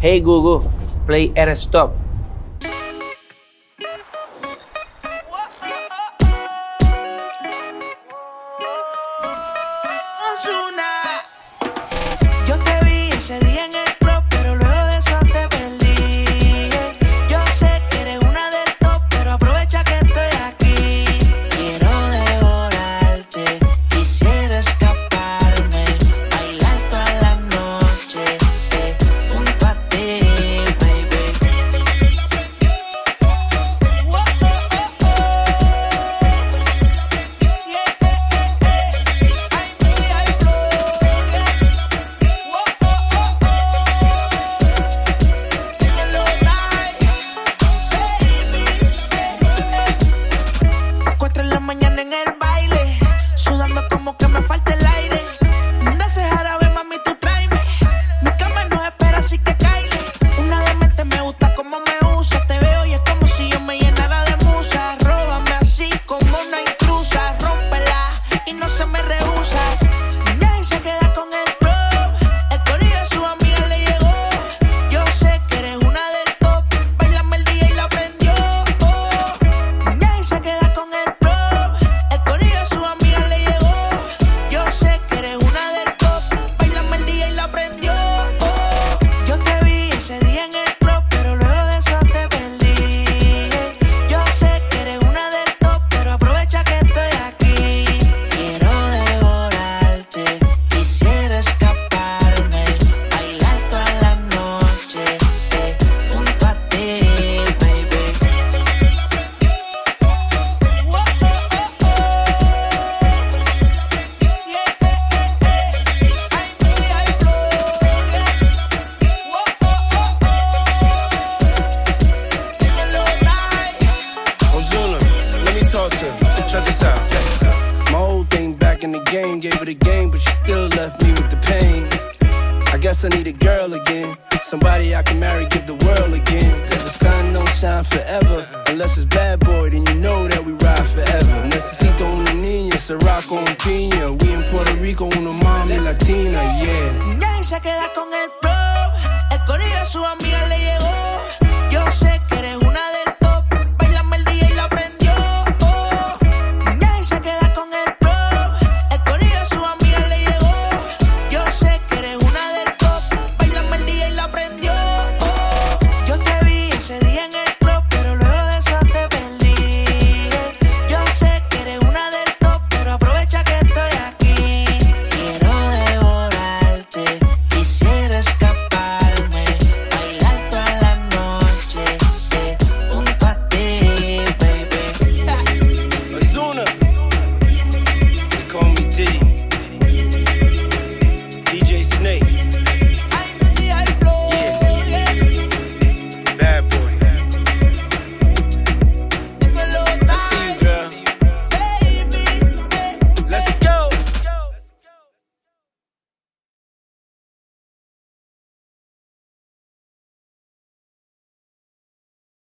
Hey Google, play R Stop. mañana en el talk to. Check this out. Yes. My old thing back in the game, gave it a game, but she still left me with the pain. I guess I need a girl again. Somebody I can marry, give the world again. Cause the sun don't shine forever. Unless it's bad boy, then you know that we ride forever. Necesito una niña, Sirocco and Pina. We in Puerto Rico, una mommy latina, yeah. Ya se queda con el pro. El corillo a su amiga le llegó. Yo sé que eres